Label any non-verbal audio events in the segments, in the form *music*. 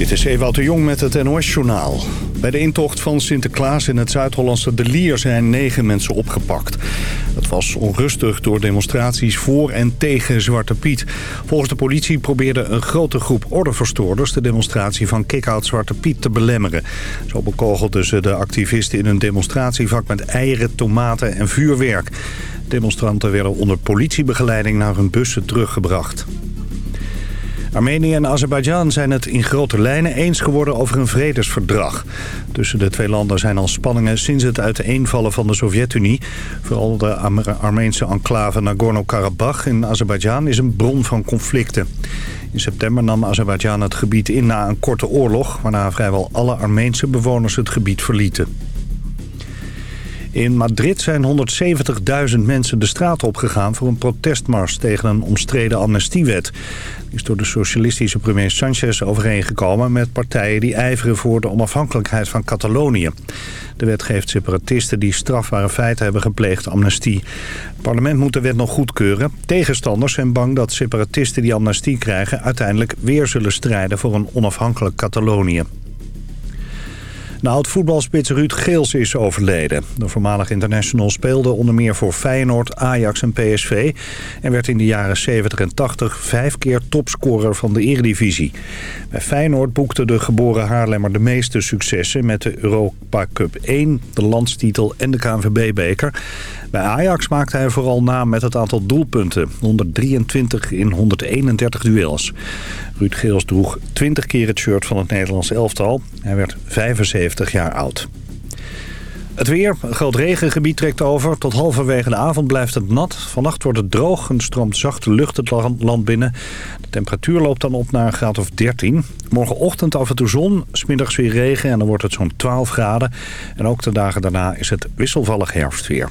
Dit is Ewout de Jong met het NOS-journaal. Bij de intocht van Sinterklaas in het Zuid-Hollandse De Lier zijn negen mensen opgepakt. Het was onrustig door demonstraties voor en tegen Zwarte Piet. Volgens de politie probeerde een grote groep ordeverstoorders... de demonstratie van Kick-Out Zwarte Piet te belemmeren. Zo bekogelden ze de activisten in een demonstratievak met eieren, tomaten en vuurwerk. Demonstranten werden onder politiebegeleiding naar hun bussen teruggebracht. Armenië en Azerbeidzjan zijn het in grote lijnen eens geworden over een vredesverdrag. Tussen de twee landen zijn al spanningen sinds het uiteenvallen van de Sovjet-Unie. Vooral de Armeense enclave Nagorno-Karabakh in Azerbeidzjan is een bron van conflicten. In september nam Azerbeidzjan het gebied in na een korte oorlog... waarna vrijwel alle Armeense bewoners het gebied verlieten. In Madrid zijn 170.000 mensen de straat opgegaan voor een protestmars tegen een omstreden amnestiewet. Die is door de socialistische premier Sanchez overeengekomen met partijen die ijveren voor de onafhankelijkheid van Catalonië. De wet geeft separatisten die strafbare feiten hebben gepleegd amnestie. Het parlement moet de wet nog goedkeuren. Tegenstanders zijn bang dat separatisten die amnestie krijgen uiteindelijk weer zullen strijden voor een onafhankelijk Catalonië. De oud-voetbalspits Ruud Geels is overleden. De voormalig international speelde onder meer voor Feyenoord, Ajax en PSV... en werd in de jaren 70 en 80 vijf keer topscorer van de eredivisie. Bij Feyenoord boekte de geboren Haarlemmer de meeste successen... met de Europa Cup 1, de landstitel en de KNVB-beker. Bij Ajax maakte hij vooral naam met het aantal doelpunten. 123 in 131 duels. Ruud Geels droeg 20 keer het shirt van het Nederlands elftal. Hij werd 75 jaar oud. Het weer, een groot regengebied trekt over. Tot halverwege de avond blijft het nat. Vannacht wordt het droog en stroomt zachte lucht het land binnen. De temperatuur loopt dan op naar een graad of 13. Morgenochtend af en toe zon, smiddags weer regen en dan wordt het zo'n 12 graden. En ook de dagen daarna is het wisselvallig herfstweer.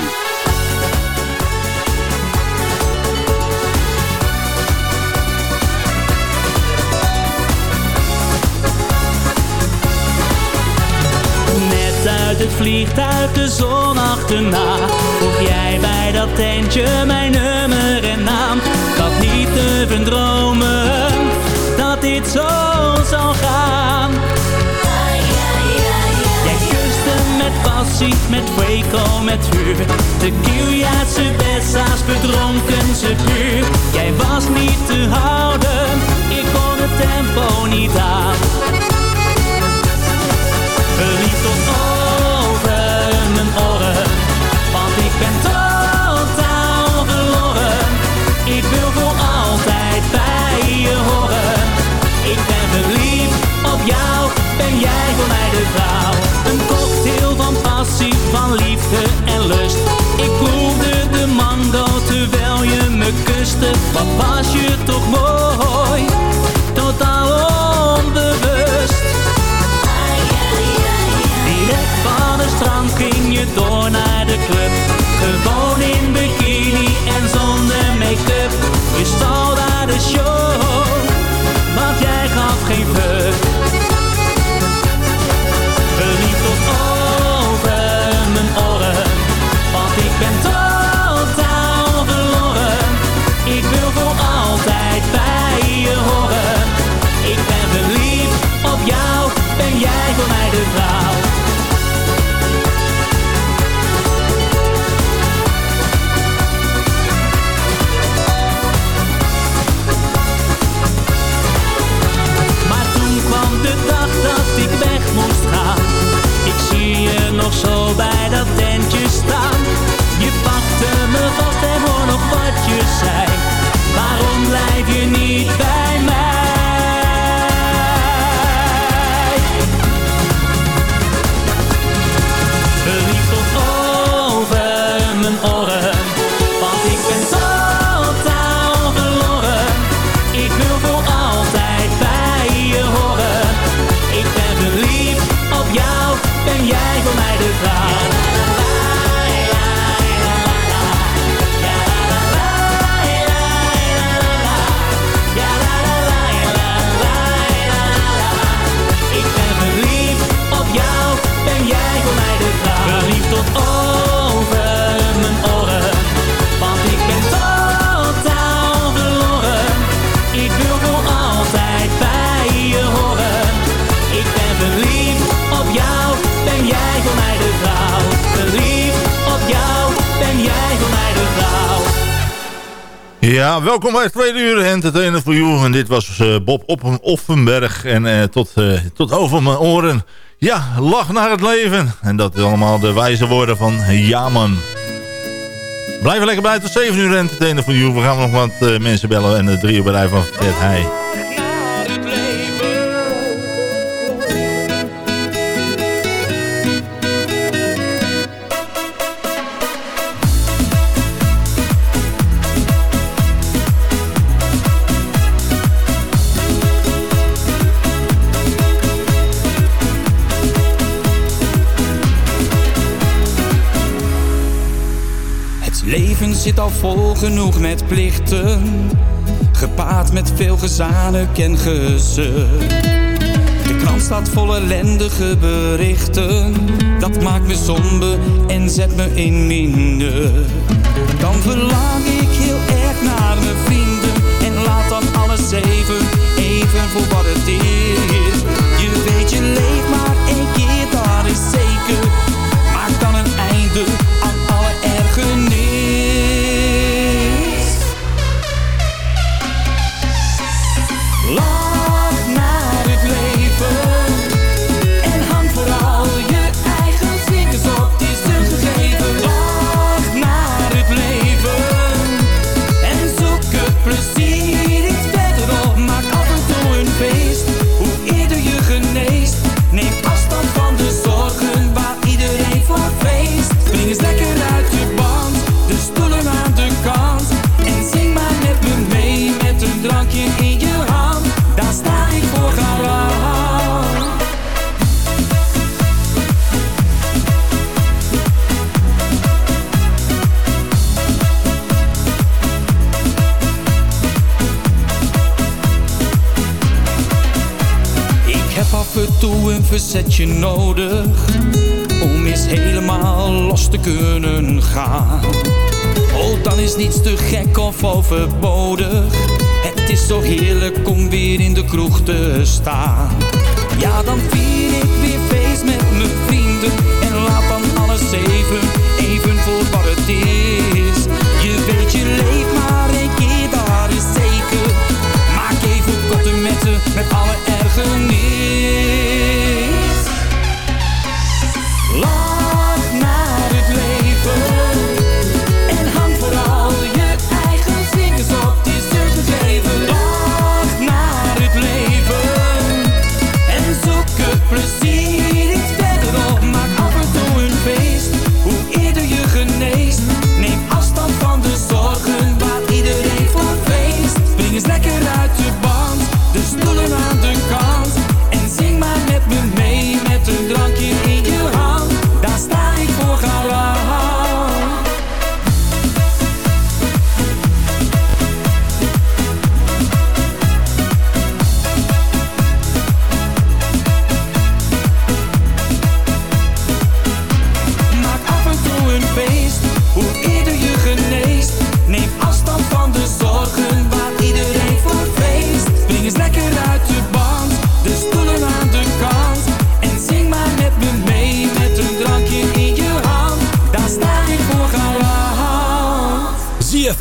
Het vliegtuig de zon achterna. Vroeg jij bij dat tentje mijn nummer en naam. Ik had niet durven dromen dat dit zo zou gaan. passie, met Fuego, met vuur. Tequila, cervezas, bedronken ze puur. Jij was niet te houden, ik kon het tempo niet aan. Ben totaal verloren. Ik wil voor altijd bij je horen. Ik ben verliefd op jou, ben jij voor mij de vrouw. Een cocktail van passie, van liefde en lust. Ik proefde de mango terwijl je me kuste. Wat was je toch mooi, Ja, welkom bij het tweede uur Entertainer for You. En dit was uh, Bob Offenberg. En uh, tot, uh, tot over mijn oren. Ja, lach naar het leven. En dat is allemaal de wijze woorden van Jaman. Blijf lekker bij tot 7 uur Entertainer for You. We gaan nog wat mensen bellen. En de drie bedrijf van Fred Heij. Zit al vol genoeg met plichten. Gepaard met veel gezanik en gezeur. De krant staat vol ellendige berichten. Dat maakt me somber en zet me in minder. Dan verlang ik heel erg naar mijn vrienden. En laat dan alles even, even voor wat het is. Je weet je leeft maar één keer, dat is zeker. Verzetje nodig om eens helemaal los te kunnen gaan. Oh, dan is niets te gek of overbodig. Het is zo heerlijk om weer in de kroeg te staan. Ja, dan vier ik weer feest met mijn vrienden en laat dan alles even, even voor wat het is. Je weet, je leeft maar één keer, dat is zeker. Maak even korte metten met alle ergernis.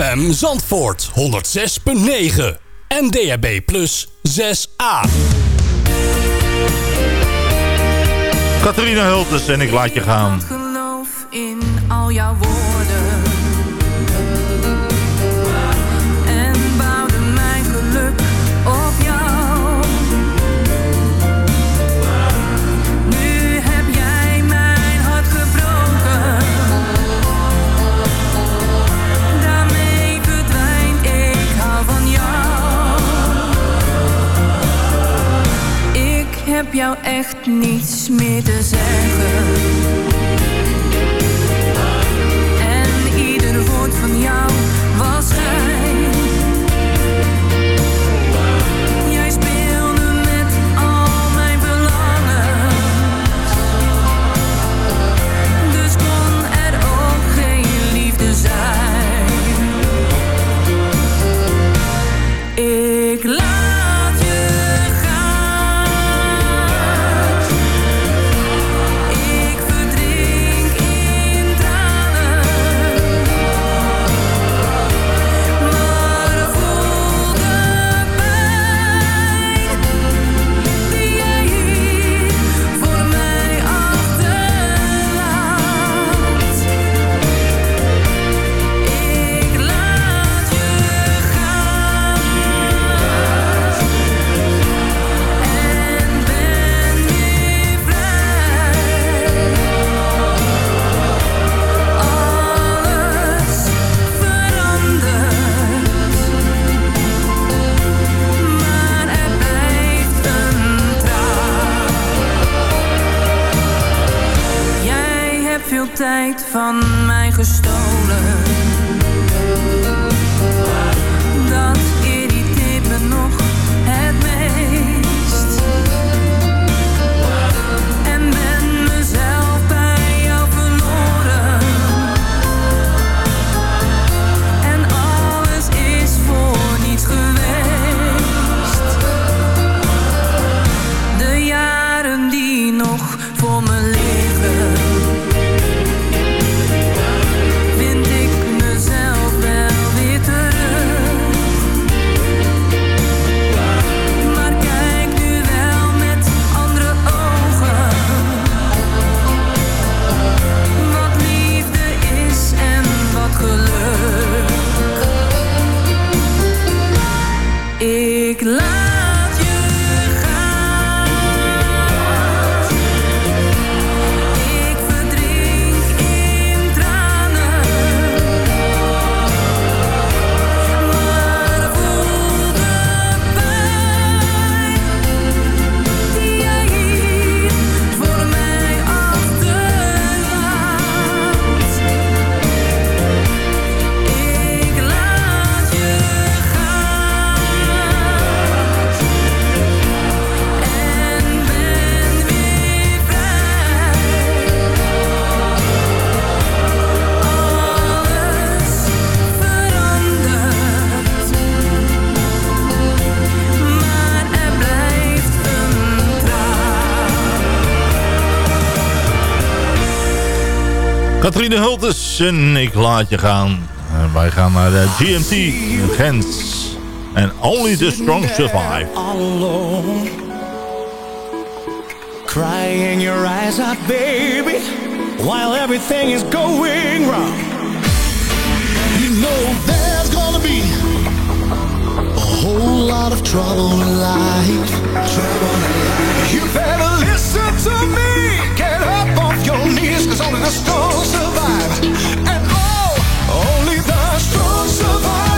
ZFM Zandvoort 106.9 en DHB Plus 6A. Catharina Hultes en ik laat je gaan. Ik geloof in al jouw woorden. Jou echt niets meer te zeggen. gestopt. Katrine Hultes en ik laat je gaan. En wij gaan naar eh, de GMT in Gens. En only the strong survive. Alone, crying your eyes out, baby. While everything is going wrong. You know there's gonna be a whole lot of trouble in life. Trouble in life. You better listen to me. only the strong survive. And oh, only the strong survive.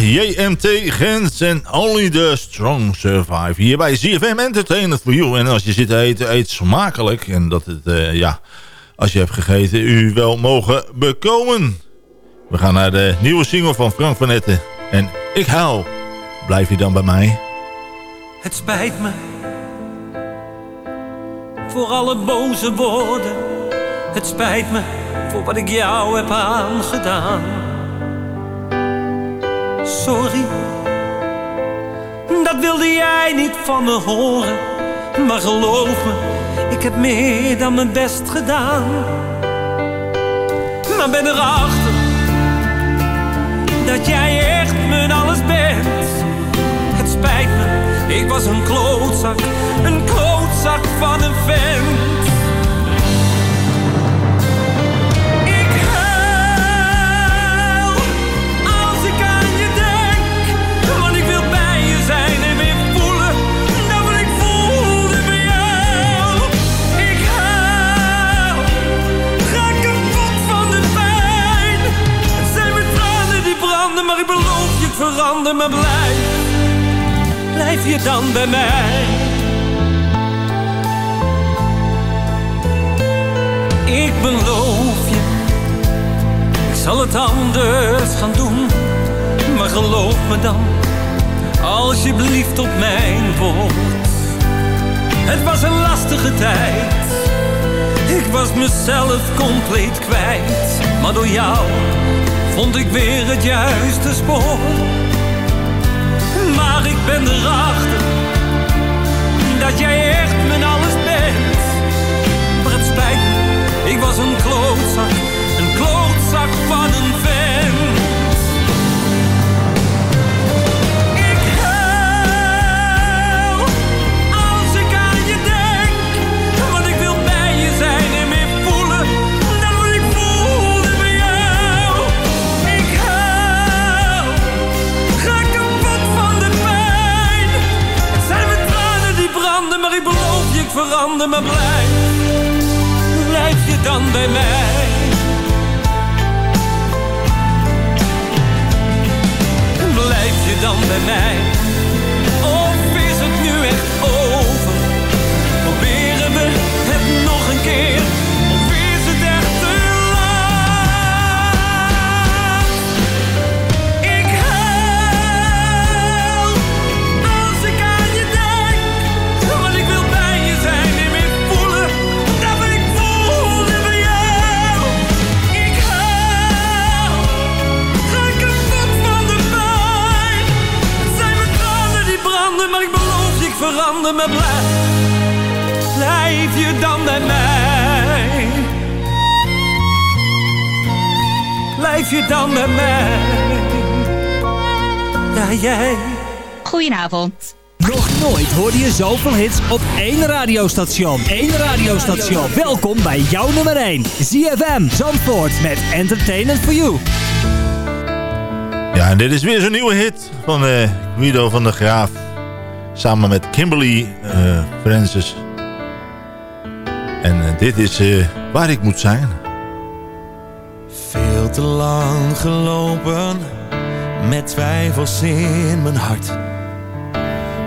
JMT Gens en Only the Strong Survive. Hier bij ZFM Entertainment for You. En als je zit te eten, eet smakelijk. En dat het, uh, ja, als je hebt gegeten, u wel mogen bekomen. We gaan naar de nieuwe single van Frank van Etten. En ik hou. Blijf je dan bij mij? Het spijt me. Voor alle boze woorden. Het spijt me voor wat ik jou heb aangedaan sorry. Dat wilde jij niet van me horen. Maar geloof me, ik heb meer dan mijn best gedaan. Maar ben erachter dat jij echt mijn alles bent. Het spijt me, ik was een klootzak, een klootzak van een vent. Verander, maar blijf, blijf je dan bij mij. Ik beloof je, ik zal het anders gaan doen. Maar geloof me dan, alsjeblieft op mijn woord. Het was een lastige tijd, ik was mezelf compleet kwijt. Maar door jou vond ik weer het juiste spoor. Ik ben erachter dat jij echt mijn alles verander, maar blijf, blijf je dan bij mij. Blijf je dan bij mij, me blijf je dan bij mij? Blijf je dan bij mij? Ja, jij. Goedenavond. Nog nooit hoorde je zoveel hits op één radiostation. Eén radiostation. Welkom bij jouw nummer 1. ZFM Zandvoort met Entertainment for You. Ja, en dit is weer zo'n nieuwe hit van uh, Guido van der Graaf. Samen met Kimberly uh, Francis. En uh, dit is uh, waar ik moet zijn. Veel te lang gelopen. Met twijfels in mijn hart.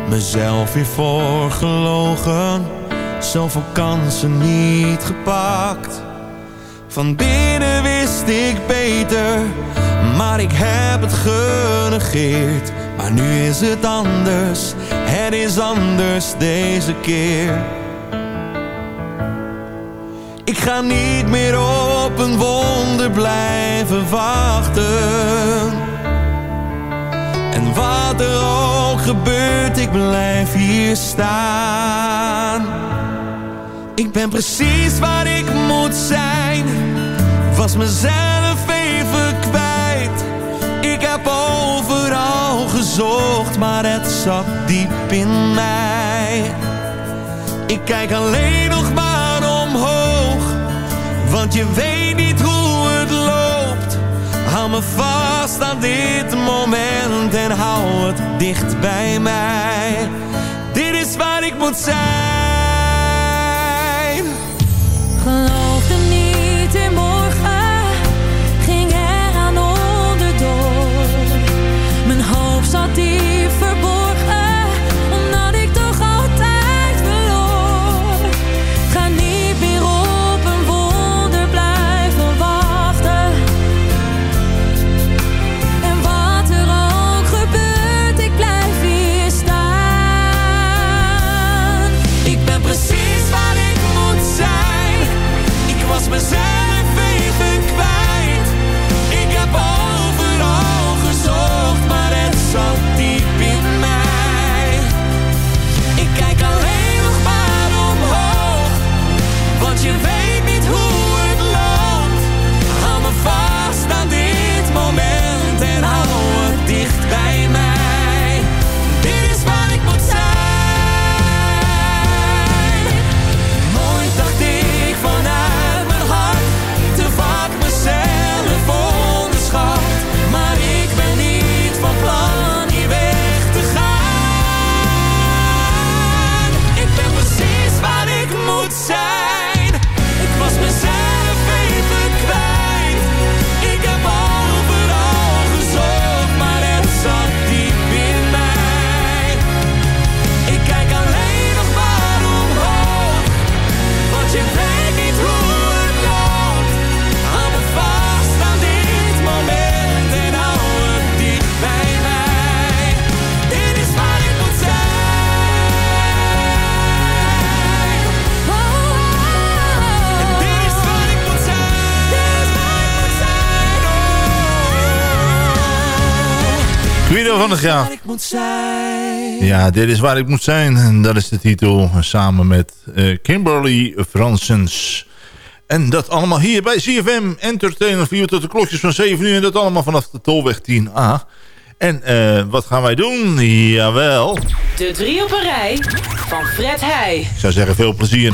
Mezelf weer voorgelogen. Zoveel kansen niet gepakt. Van binnen wist ik beter. Maar ik heb het genegeerd maar nu is het anders, het is anders deze keer. Ik ga niet meer op een wonder blijven wachten. En wat er ook gebeurt, ik blijf hier staan. Ik ben precies waar ik moet zijn, was mezelf overal gezocht, maar het zat diep in mij. Ik kijk alleen nog maar omhoog, want je weet niet hoe het loopt. Hou me vast aan dit moment en hou het dicht bij mij. Dit is waar ik moet zijn. Van der Graaf. Ja, dit is waar ik moet zijn. En dat is de titel. Samen met uh, Kimberly Fransens. En dat allemaal hier bij CFM Entertainer 4 tot de klokjes van 7 uur. En dat allemaal vanaf de Tolweg 10A. En uh, wat gaan wij doen? Jawel. De drie op een rij van Fred Heij. Ik zou zeggen veel plezier.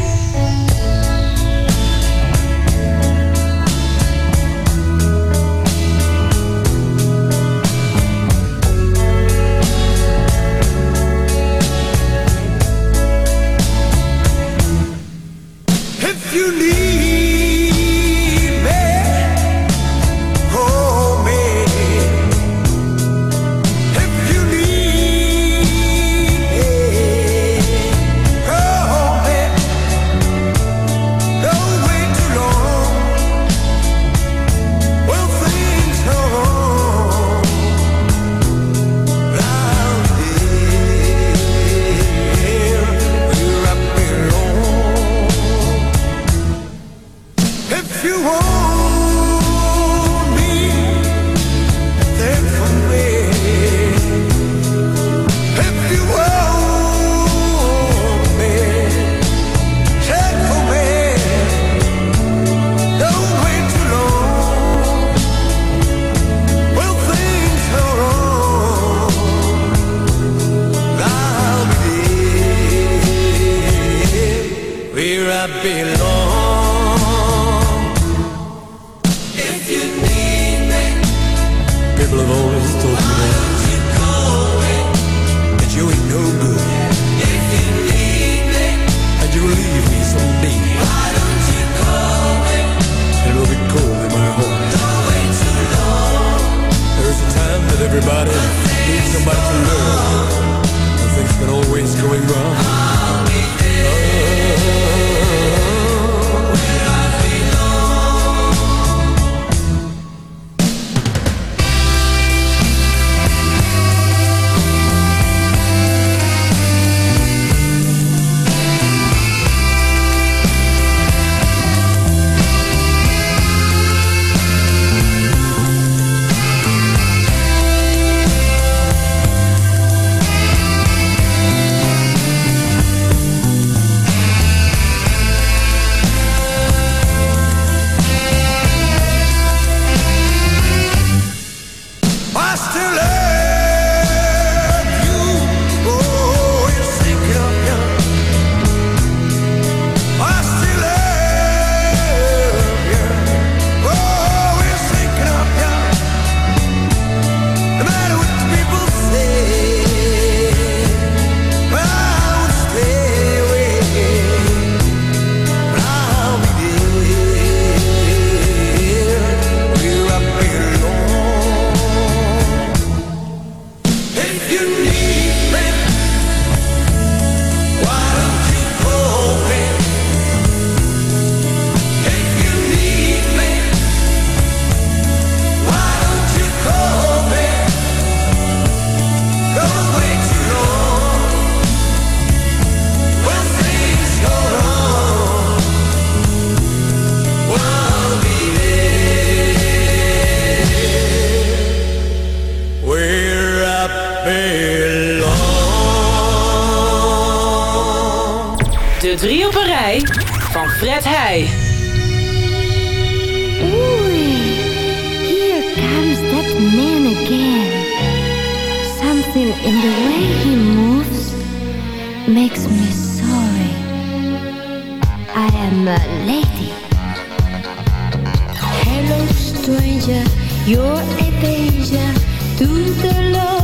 Stranger, you're a danger to the law.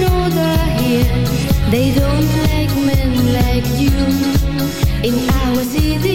Know they're here. They don't like men like you in our city.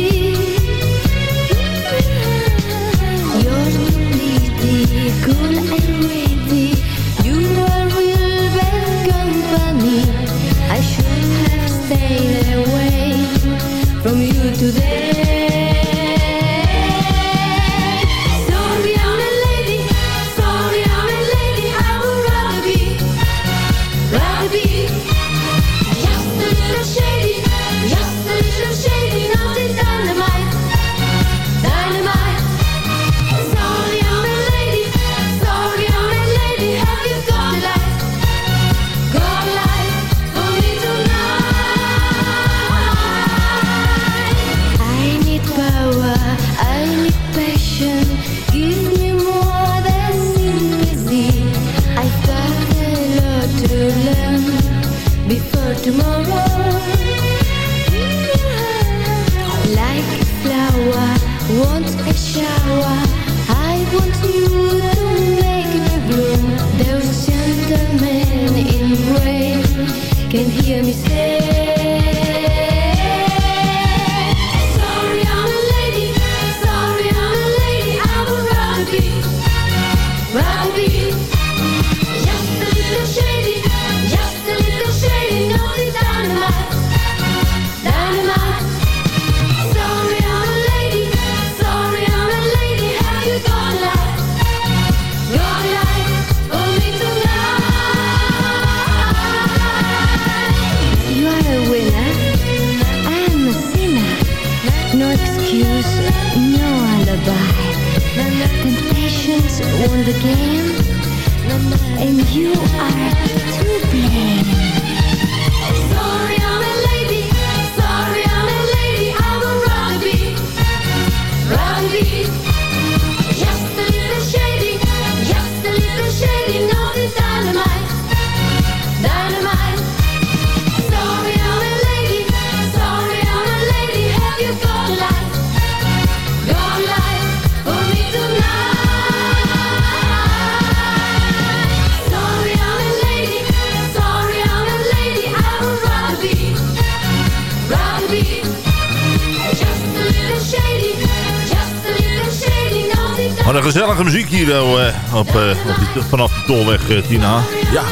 Eh, op, eh, op die, vanaf de tolweg eh, Tina. Ja.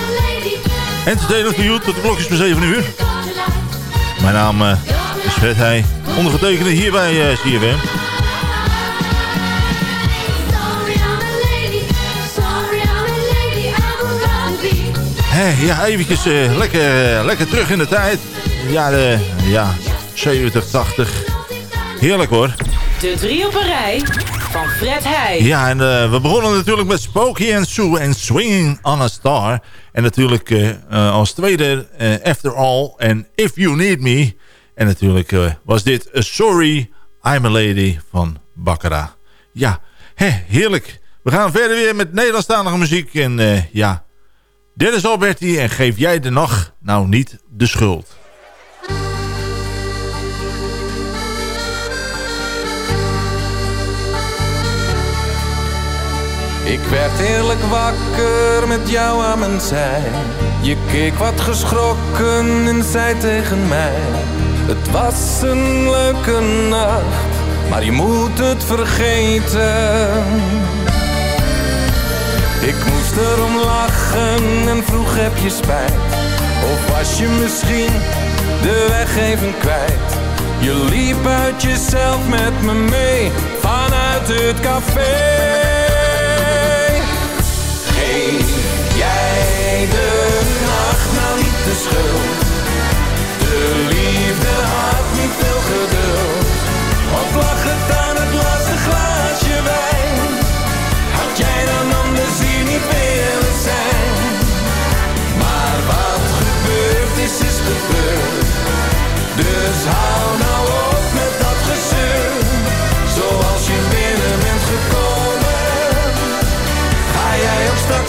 Entertainment voor you tot de klokjes voor 7 uur. Mijn naam eh, is Fred Heij. Ondergetekende hier bij eh, CFM. Hé, ja, eventjes eh, lekker, lekker terug in de tijd. Ja, de, ja 70, 80. Heerlijk hoor. De drie op een rij van Fred. Ja, en eh, we begonnen natuurlijk met Spooky and Sue en Swinging on a Star. En natuurlijk eh, eh, als tweede After All en If You Need Me. En natuurlijk was dit Sorry, I'm a Lady van Baccarat. Ja, hè, heerlijk. We gaan verder weer met Nederlandstalige muziek. En ja, Dennis Alberti en geef jij de nacht nou niet de schuld. Ik werd eerlijk wakker met jou aan mijn zij. Je keek wat geschrokken en zei tegen mij: Het was een leuke nacht, maar je moet het vergeten. Ik moest erom lachen en vroeg heb je spijt. Of was je misschien de weg even kwijt? Je liep uit jezelf met me mee vanuit het café. Jij de nacht nou niet de schuld? De liefde had niet veel geduld. Of lag het aan het laatste glaasje wijn? Had jij dan anders hier niet willen zijn? Maar wat gebeurd is, is gebeurd. Dus hou nou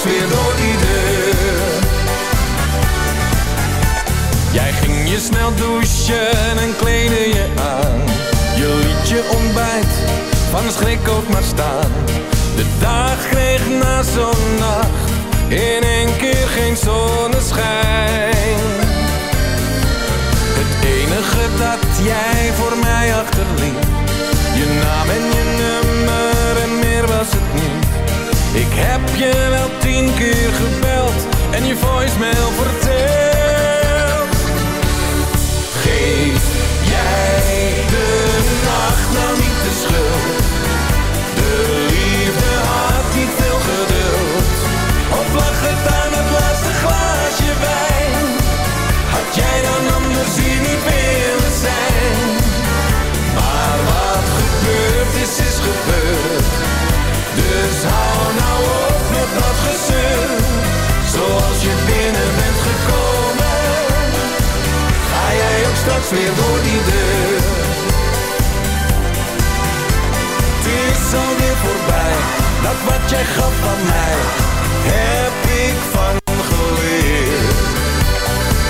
weer door die. Jij ging je snel douchen en kleden je aan. Je liet je ontbijt van schrik ook maar staan. De dag kreeg na zo'n nacht in één keer geen zonneschijn. Het enige dat jij voor mij achterliet, je naam en je nummer en meer was het niet ik heb je wel tien keer gebeld en je voicemail verteld. Geef jij de weer door die deur. Het is alweer voorbij, dat wat jij gaf van mij, heb ik van geleerd.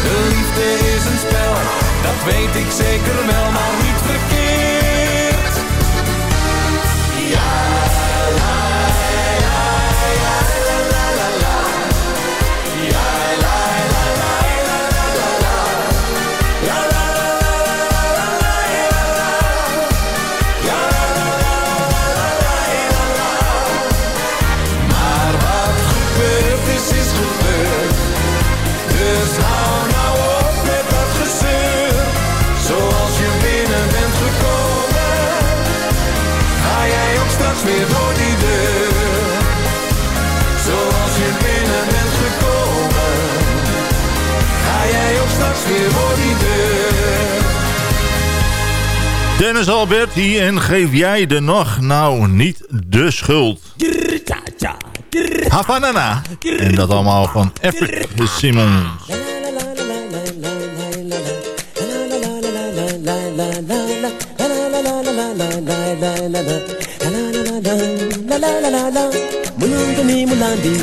De liefde is een spel, dat weet ik zeker wel, maar niet verkeerd. Dennis Alberti en geef jij de nog nou niet de schuld. Havanana. En dat allemaal van Eric Simmons.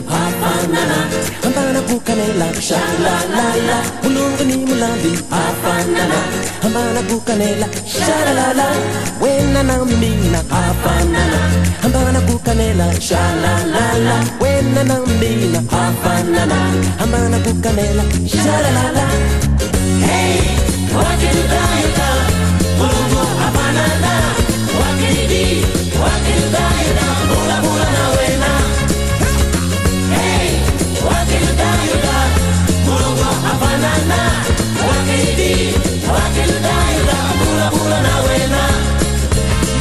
Hafanana bukanela sha la la la. shalalalala bulungani mulambi afanana. Hambana bukanela sha la la shalalala wenana mina afanana. Hambana bukanela sha la la shalalala wenana mina afanana. Hambana bukanela sha la la la. hey wakidudayeka mulungu afanana. Wakidi bula bulabula nawe Mulungu hafanana Wakidi, wakidayuda Mula mula na wena.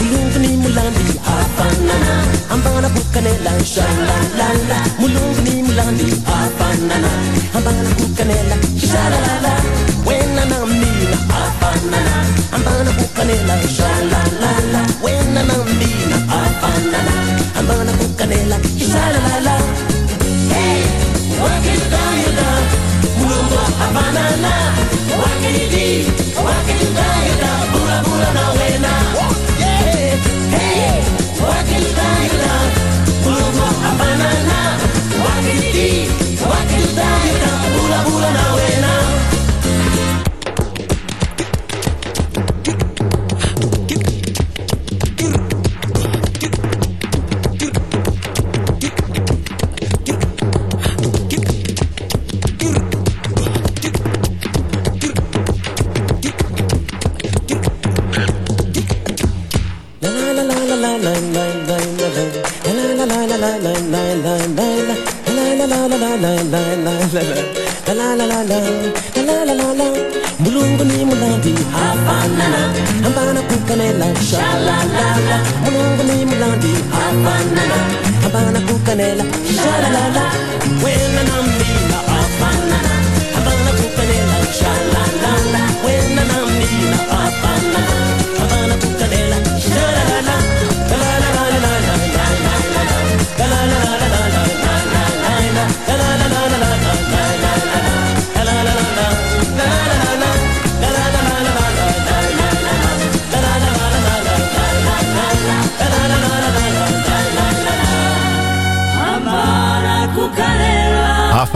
Mulungu ni mulandi hafanana Ambana bukanela shalalala Mulungu ni mulandi hafanana Ambana bukanela shalalala Wena na mina hafanana Ambana bukanela shalalala Wena na mina hafanana Ambana bukanela shalalala Hey, wakidayuda mulongo avanana wakelidi wakelidayuda bulabula na wena wakelidayuda mulongo avanana wakelidi wakelidayuda bulabula na wena.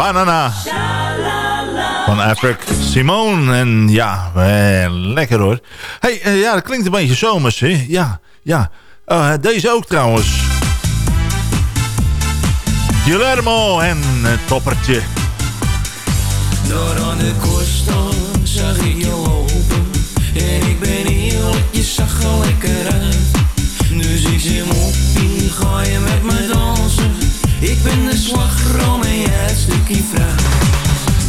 Havanana. van Afric Simone. En ja, eh, lekker hoor. hey, eh, ja, dat klinkt een beetje zomers, hè? Ja, ja. Oh, deze ook trouwens. Guillermo en het toppertje. Door aan de zag ik je lopen En ik ben eerlijk, je zag er lekker uit Dus ik zie hem op, ga je met me dansen Ik ben de slagroom en jij het stukje fruit.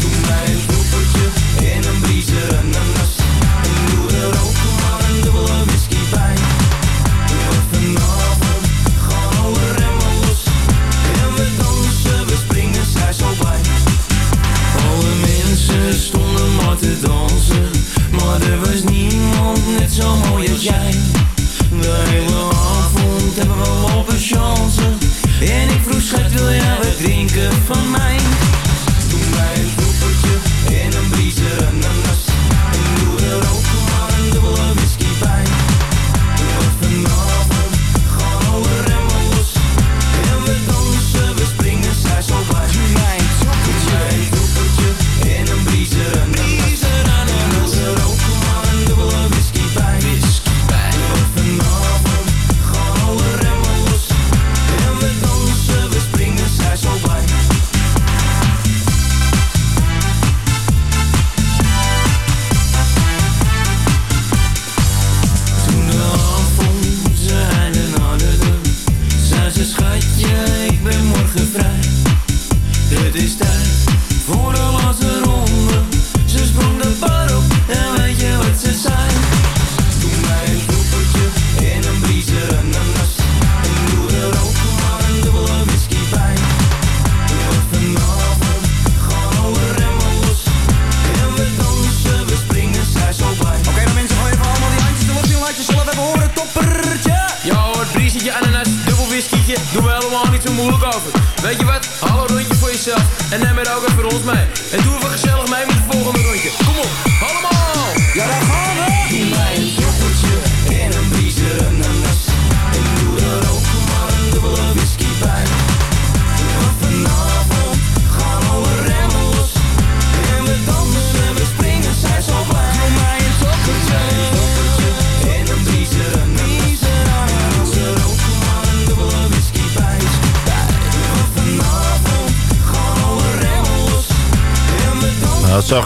Doe mij een stoepertje en een briezer ananas. En doe er ook maar een dubbele whisky bij Want vanavond gaan alle remmen los. En we dansen, we springen, zij zo blij. Alle mensen stonden maar te dansen. Maar er was niemand net zo mooi als jij. De hele avond hebben we lopen chansen En ik vroeg schat wil jij wat drinken van mij? Doe mij een stoepertje en een briezer ananas En doe er ook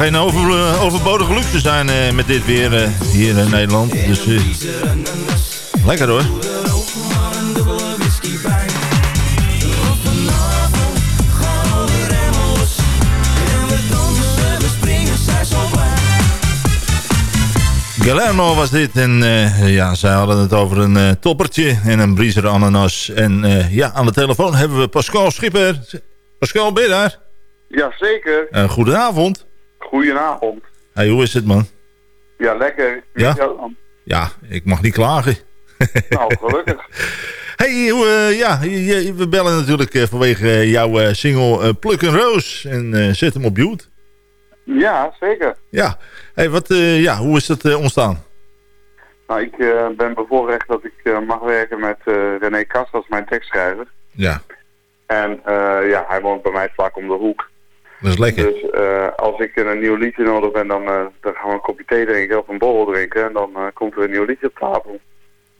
geen over, eh, overbodige luxe zijn eh, met dit weer eh, hier in Nederland. Dus lekker hoor. Guillermo was dit. En ja, zij hadden het over een eh, toppertje en een briezer ananas. En eh, ja, aan de telefoon hebben we Pascal Schipper. Pascal, ben je daar? Jazeker. Uh, goedenavond. Goedenavond. Hey, hoe is het man? Ja, lekker. Ja? Ja, ik mag niet klagen. *laughs* Nou, gelukkig. Hey, eh, ja, je- je- we bellen natuurlijk eh, vanwege eh, jouw single Pluk een Roos. En zet hem op YouTube. Ja, zeker. Ja, hey, wat, ja hoe is dat ontstaan? Nou, ik ben bevoorrecht dat ik mag werken met René Kast als mijn tekstschrijver. Ja, En ja, hij woont bij mij vlak om de hoek. Dat is lekker. Dus eh, als ik een nieuw liedje nodig ben, dan, eh, dan gaan we een kopje thee drinken of een borrel drinken. En dan eh, komt er een nieuw liedje op tafel.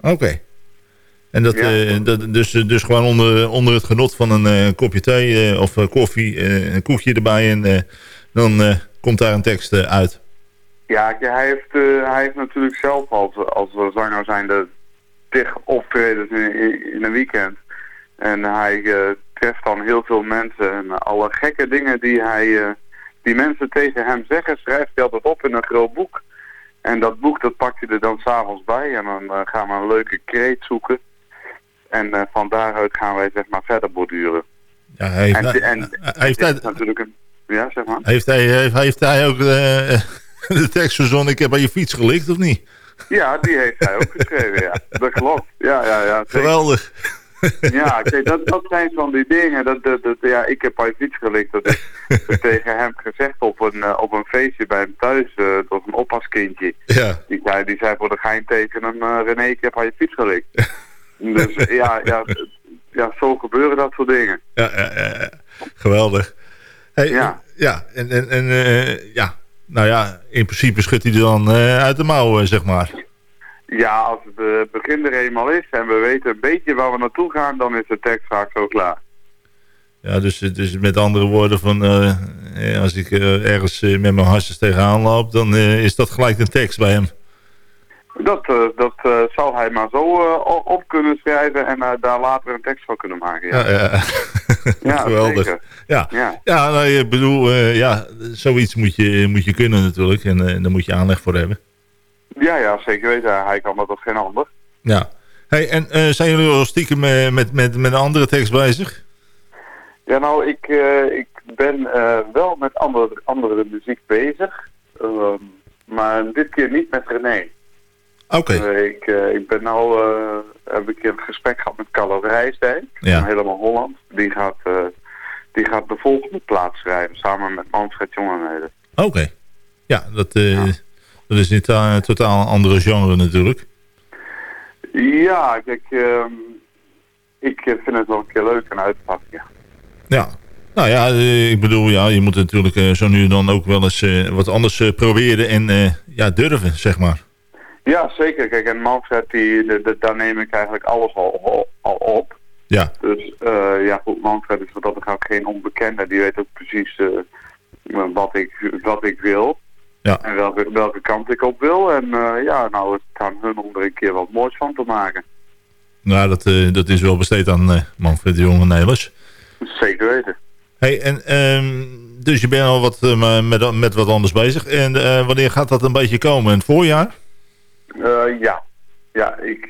Oké. En dat, Ja. dat, dus, dus gewoon onder, onder het genot van een kopje thee of koffie, een koekje erbij en dan komt daar een tekst uit. Ja, hij heeft, hij heeft natuurlijk zelf als, als zanger zijn de tig optredens in, een weekend. En hij treft dan heel veel mensen. En alle gekke dingen die, hij, eh, die mensen tegen hem zeggen, schrijft hij altijd op in een groot boek. En dat boek dat pakt hij er dan s'avonds bij. En dan eh, gaan we een leuke kreet zoeken. En eh, van daaruit gaan wij zeg maar verder borduren. Ja, hij heeft, en, hij, en, hij heeft, hij, is natuurlijk een... Ja, zeg maar. heeft, hij, heeft, heeft hij ook eh, *laughs* de tekst verzonnen, ik heb aan je fiets gelikt of niet? Ja, die heeft hij ook geschreven, ja. Dat klopt. Ja, ja, ja. Geweldig. *laughs* Ja, kijk, dat, dat zijn van die dingen. Dat, dat, dat, ja, ik heb bij fiets gelikt. Dat is *laughs* tegen hem gezegd op een, eh, op een feestje bij hem thuis. eh, dat was een oppaskindje. Ja. Die zei, die zei voor de gein tegen hem, eh, René, ik heb aan je fiets gelikt. dus ja, ja, ja, zo gebeuren dat soort dingen. Ja, ja, ja, ja. geweldig. Hey, Ja. Ja, en, en, en ja, nou ja, in principe schudt hij er dan uit de mouw, zeg maar. Ja, als het eh, begin er eenmaal is en we weten een beetje waar we naartoe gaan, dan is de tekst vaak zo klaar. Ja, dus, dus met andere woorden, van, eh, eh, als ik ergens met mijn hartjes tegenaan loop, dan is dat gelijk een tekst bij hem. Dat, dat zou hij maar zo op kunnen schrijven en daar later een tekst van kunnen maken. Ja, Ja, ja. *laughs* Ja, geweldig. Ja, Ja. ja. nou, ik bedoel, ja, zoiets moet je, moet je kunnen natuurlijk. En daar moet je aanleg voor hebben. Ja, ja, zeker weten. Hij kan dat als geen ander. Ja. Hey, en eh, zijn jullie al stiekem eh, met, met, met een andere tekst bezig? Ja, nou, ik, eh, ik ben wel met andere, andere muziek bezig. Ehm, maar dit keer niet met René. Oké. Ik, ik ben nou, heb ik een gesprek gehad met Carlo Rijsdijk Ja. van Helemaal Holland. Die gaat, die gaat de volgende plaats schrijven, samen met Manfred Jongenheden. Oké. Ja, dat, eh, dat is niet een totaal andere genre natuurlijk. Ja, kijk, ehm, ik vind het wel een keer leuk en uitpakken. Ja. Nou ja, eh, ik bedoel, ja, je moet natuurlijk eh, zo nu dan ook wel eens wat anders proberen en ja, durven, zeg maar. ja, zeker. Kijk, en Manfred, die, de, de- daar neem ik eigenlijk alles al, al, al op. Ja. Dus ja, goed, Manfred is wat dat betreft geen onbekende. Die weet ook precies wat, ik, wat ik wil. Ja. En welke, welke kant ik op wil. En eh, ja, nou, het aan hun om er een keer wat moois van te maken. Nou, dat, eh, dat is wel besteed aan eh, Manfred de Jonge Nelis. Zeker weten. Hey, en, ehm, dus je bent al wat, eh, met, met wat anders bezig. En wanneer gaat dat een beetje komen? In het voorjaar? Ja. Ja, ik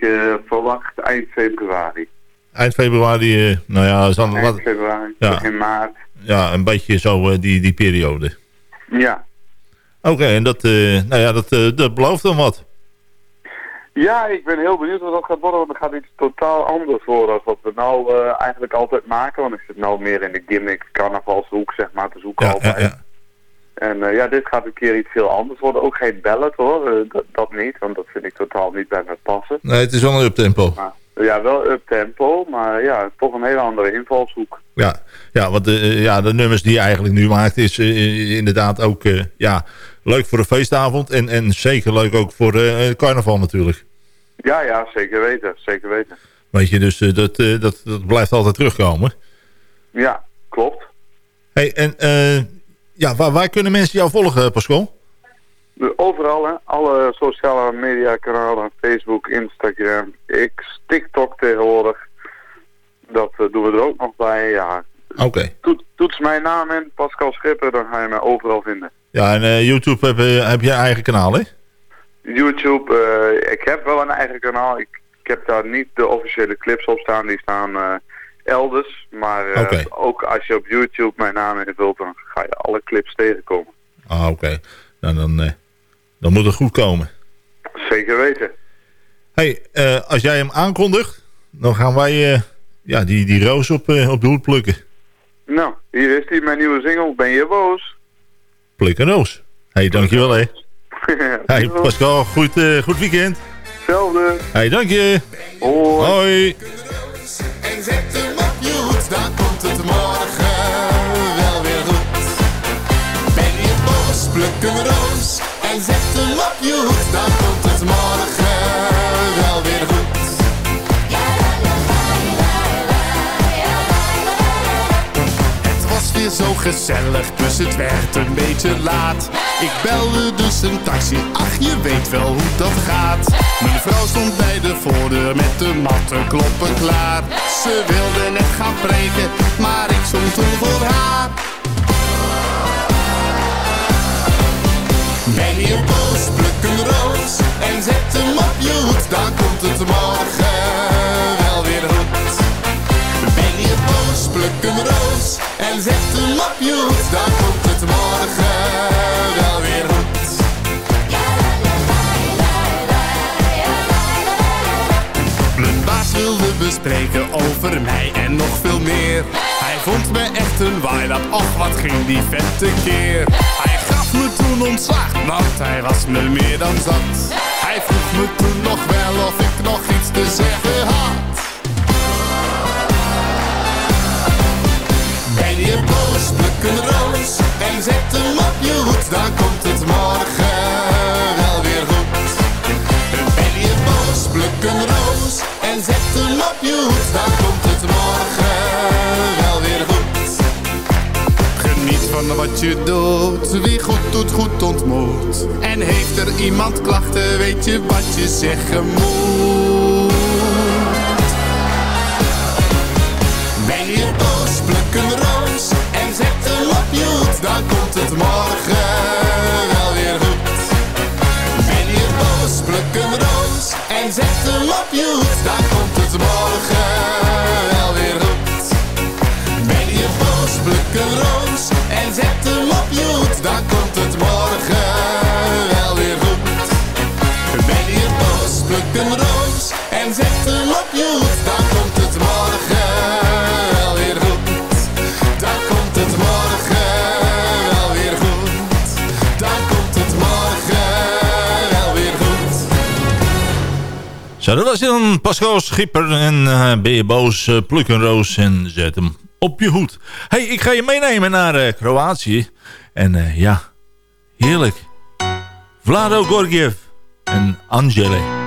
verwacht eind februari. Eind februari, nou ja, is dan Eind februari, Ja. begin maart. ja, een beetje zo die, die periode. Ja. Oké, en dat, eh, nou ja, dat, eh, dat belooft dan wat. Ja, ik ben heel benieuwd wat dat gaat worden, want er gaat iets totaal anders worden dan wat we nou eh, eigenlijk altijd maken. Want ik zit nou meer in de gimmick carnavalshoek, zeg maar, te zoeken Ja, altijd. ja, ja. En ja, dit gaat een keer iets heel anders worden. Ook geen ballet hoor, dat, dat niet, want dat vind ik totaal niet bij me passen. Nee, het is wel een uptempo. Ja, wel up tempo, maar ja, toch een hele andere invalshoek. Ja, ja want de, ja, de nummers die je eigenlijk nu maakt is inderdaad ook ja, leuk voor de feestavond. En, en zeker leuk ook voor eh, carnaval natuurlijk. Ja, ja, zeker weten, zeker weten. Weet je, dus eh, dat, eh, dat, dat blijft altijd terugkomen. Ja, klopt. Hey, en eh, ja, waar, waar kunnen mensen jou volgen, Pascal? Overal, hè. Alle sociale media kanalen, Facebook, Instagram, X, TikTok tegenwoordig. Dat eh, doen we er ook nog bij, ja. Oké. Toet, toets mijn naam in, Pascal Schipper, dan ga je mij overal vinden. Ja, en eh, YouTube heb, je- heb je eigen kanaal, hè? YouTube, eh, ik heb wel een eigen kanaal. Ik, ik heb daar niet de officiële clips op staan, die staan eh, elders. Maar eh, ook als je op YouTube mijn naam invult, dan ga je alle clips tegenkomen. Ah, oké. Nou, dan, eh, dan moet het goed komen. Zeker weten. Hey, eh, als jij hem aankondigt, dan gaan wij eh, ja, die, die roos op, eh, op de hoed plukken. Nou, hier is die, mijn nieuwe single, Ben je boos? Pluk een roos. hey, dankjewel, hè. *laughs* Hey, Pascal, goed, eh, goed weekend. Hetzelfde. Hey, dank je. Hoi. Hoi. En zet hem op je hoed, dan komt het morgen wel weer goed. Ben je boos, pluk een roos. En zet hem op je hoed, dan komt het morgen zo gezellig, dus het werd een beetje laat. Ik belde dus een taxi, ach je weet wel hoe dat gaat. Mijn vrouw stond bij de voordeur met de matten kloppen klaar. Ze wilde net gaan preken, maar ik stond toen voor haar. Ben je boos, pluk een roos en zet hem op je hoed, dan komt het morgen pluk een roos en zet hem op je hoed, dan komt het morgen wel weer goed. Mijn baas wilde bespreken over mij en nog veel meer. Hij vond me echt een waailap, och wat ging die vent keer. Hij gaf me toen ontslag, want hij was me meer dan zat. Hij vroeg me toen nog wel of ik nog iets te zeggen had. je boos, pluk een roos en zet een op je hoed. Dan komt het morgen wel weer goed. Ben je boos, pluk een roos en zet een op je hoed. Dan komt het morgen wel weer goed. Geniet van wat je doet, wie goed doet goed ontmoet. En heeft er iemand klachten, weet je wat je zeggen moet. Ben Pluk een roos. Dan komt het morgen wel weer goed. Ben je boos, pluk een roos en zet hem op je hoed. Dan komt het morgen Zo, dat was dan Pascal Schipper. En eh, ben je boos, eh, pluk een roos en zet hem op je hoed. hey, ik ga je meenemen naar eh, Kroatië. En ja, heerlijk. Vlado Gorgiev en Angele.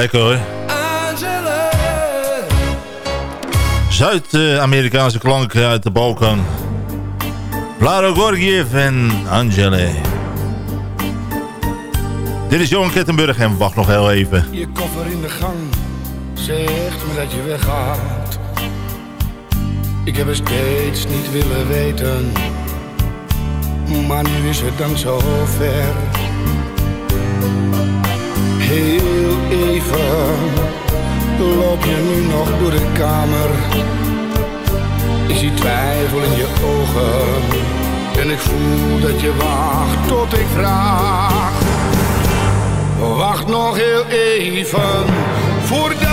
Lekker hoor. Zuid-Amerikaanse klanken uit de Balkan. Vlado Gorgiev en Angele. Dit is Johan Kettenburg en wacht nog heel even. Je koffer in de gang zegt me dat je weggaat. Ik heb het steeds niet willen weten, maar nu is het dan zo ver. Heel even loop je nu nog door de kamer. Ik zie twijfel in je ogen en ik voel dat je wacht tot ik vraag. Wacht nog heel even je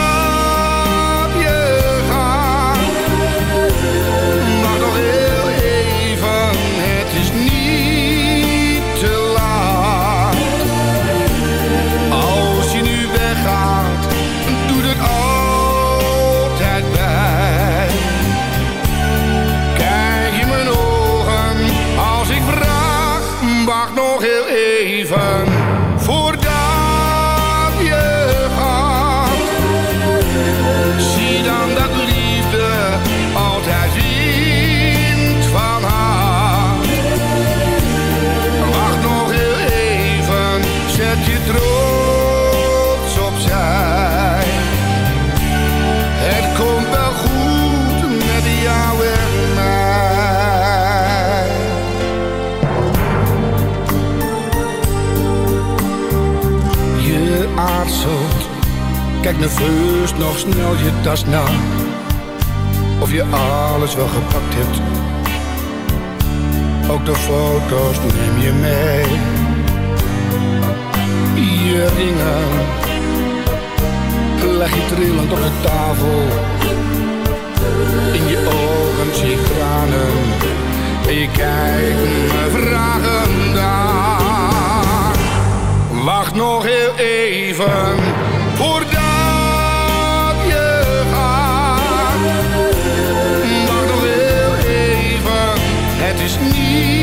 nerveus nog snel je tas na. Of je alles wel gepakt hebt. Ook de foto's neem je mee. Je ringen leg je trillend op de tafel. In je ogen zie ik tranen. En je kijkt me vragend aan. Wacht nog heel even voordat je is niet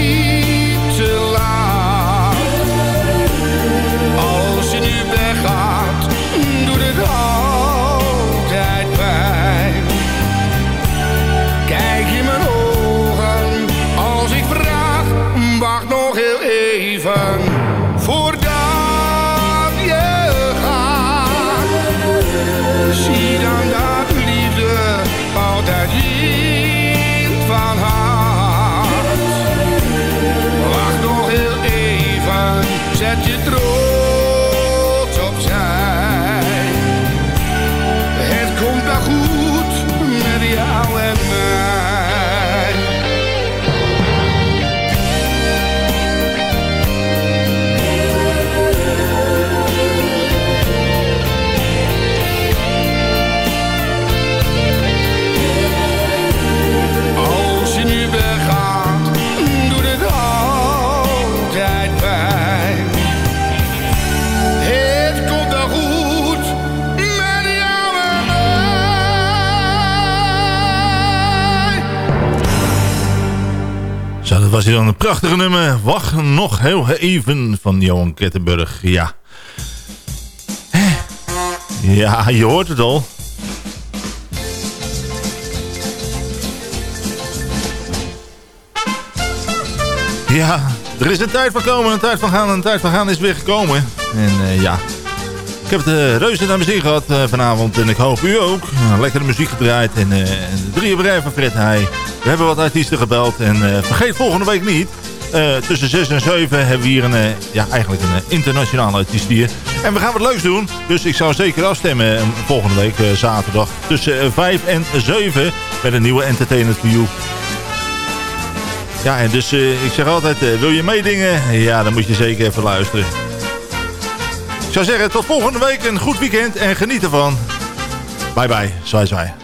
even, zet dan een prachtige nummer. Wacht nog heel even van Johan Kettenburg. Ja. Ja, je hoort het al. Ja, er is een tijd van komen, een tijd van gaan en een tijd van gaan is weer gekomen. En eh, ja, ik heb de reuze naar zin gehad eh, vanavond en ik hoop u ook. Uh, lekkere muziek gedraaid en de drie bedrijven van Fred Heij. We hebben wat artiesten gebeld en eh, vergeet volgende week niet. eh, tussen 6 en 7 hebben we hier een, eh, ja, eigenlijk een internationale artiest hier. En we gaan wat leuks doen. Dus ik zou zeker afstemmen volgende week zaterdag tussen eh, 5 en 7 met een nieuwe Entertainment You. Ja, en dus ik zeg altijd, wil je meedingen? Ja, dan moet je zeker even luisteren. Ik zou zeggen, tot volgende week. Een goed weekend en geniet ervan. Bye bye. Zwaai zwaai.